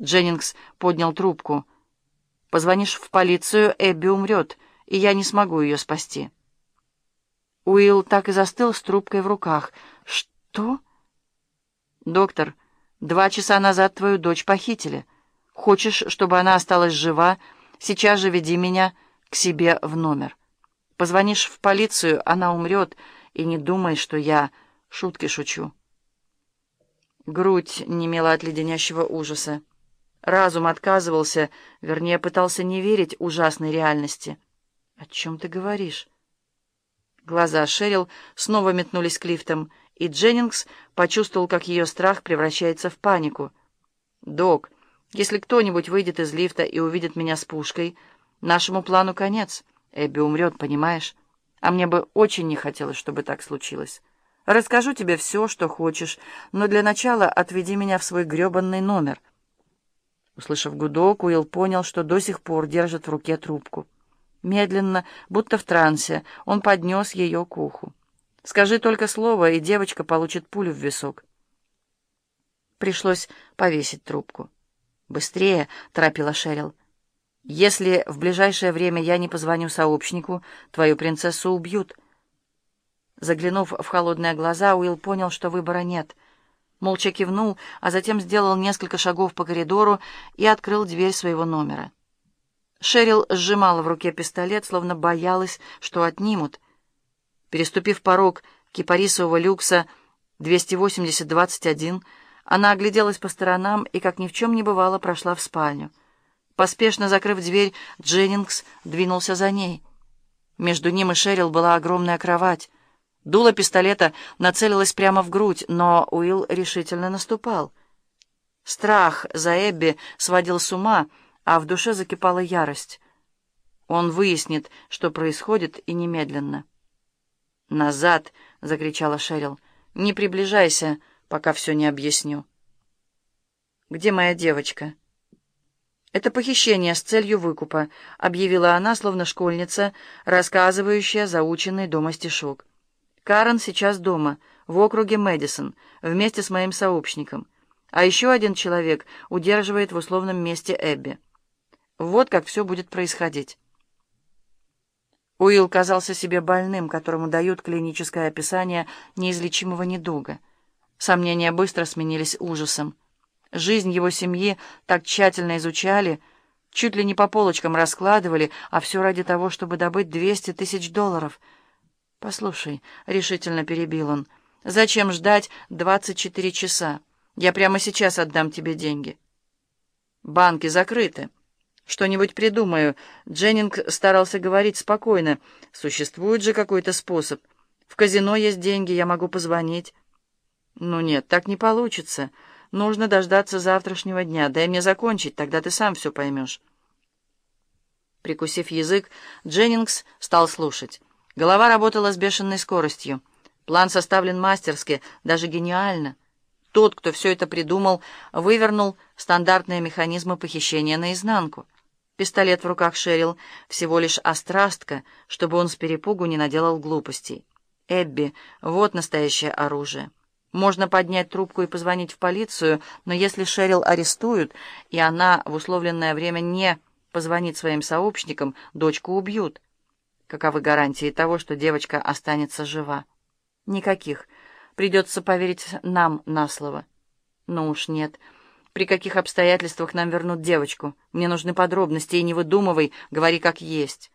Дженнингс поднял трубку. «Позвонишь в полицию, Эбби умрет, и я не смогу ее спасти». Уилл так и застыл с трубкой в руках. «Что?» «Доктор, два часа назад твою дочь похитили. Хочешь, чтобы она осталась жива? Сейчас же веди меня к себе в номер. Позвонишь в полицию, она умрет, и не думай, что я шутки шучу». Грудь немела от леденящего ужаса. Разум отказывался, вернее, пытался не верить ужасной реальности. «О чем ты говоришь?» Глаза Шерил снова метнулись к лифтам, и Дженнингс почувствовал, как ее страх превращается в панику. «Док, если кто-нибудь выйдет из лифта и увидит меня с пушкой, нашему плану конец. Эбби умрет, понимаешь? А мне бы очень не хотелось, чтобы так случилось. Расскажу тебе все, что хочешь, но для начала отведи меня в свой гребанный номер». Услышав гудок, Уилл понял, что до сих пор держит в руке трубку. Медленно, будто в трансе, он поднес ее к уху. «Скажи только слово, и девочка получит пулю в висок». Пришлось повесить трубку. «Быстрее!» — торопила Шерил. «Если в ближайшее время я не позвоню сообщнику, твою принцессу убьют». Заглянув в холодные глаза, Уилл понял, что выбора нет — молча кивнул, а затем сделал несколько шагов по коридору и открыл дверь своего номера. Шерил сжимала в руке пистолет, словно боялась, что отнимут. Переступив порог кипарисового люкса 280-21, она огляделась по сторонам и, как ни в чем не бывало, прошла в спальню. Поспешно закрыв дверь, Дженнингс двинулся за ней. Между ним и Шерил была огромная кровать. Дуло пистолета нацелилось прямо в грудь, но Уилл решительно наступал. Страх за Эбби сводил с ума, а в душе закипала ярость. Он выяснит, что происходит, и немедленно. «Назад!» — закричала Шерил. «Не приближайся, пока все не объясню». «Где моя девочка?» «Это похищение с целью выкупа», — объявила она, словно школьница, рассказывающая заученный дома стишок. Карен сейчас дома, в округе Мэдисон, вместе с моим сообщником. А еще один человек удерживает в условном месте Эбби. Вот как все будет происходить. Уилл казался себе больным, которому дают клиническое описание неизлечимого недуга. Сомнения быстро сменились ужасом. Жизнь его семьи так тщательно изучали, чуть ли не по полочкам раскладывали, а все ради того, чтобы добыть 200 тысяч долларов — «Послушай», — решительно перебил он, — «зачем ждать двадцать четыре часа? Я прямо сейчас отдам тебе деньги». «Банки закрыты. Что-нибудь придумаю». Дженнинг старался говорить спокойно. «Существует же какой-то способ. В казино есть деньги, я могу позвонить». «Ну нет, так не получится. Нужно дождаться завтрашнего дня. Дай мне закончить, тогда ты сам все поймешь». Прикусив язык, Дженнингс стал слушать. Голова работала с бешеной скоростью. План составлен мастерски, даже гениально. Тот, кто все это придумал, вывернул стандартные механизмы похищения наизнанку. Пистолет в руках Шерил всего лишь острастка, чтобы он с перепугу не наделал глупостей. Эбби, вот настоящее оружие. Можно поднять трубку и позвонить в полицию, но если Шерил арестуют, и она в условленное время не позвонит своим сообщникам, дочку убьют. Каковы гарантии того, что девочка останется жива? Никаких. Придется поверить нам на слово. Ну уж нет. При каких обстоятельствах нам вернут девочку? Мне нужны подробности, и не выдумывай, говори как есть.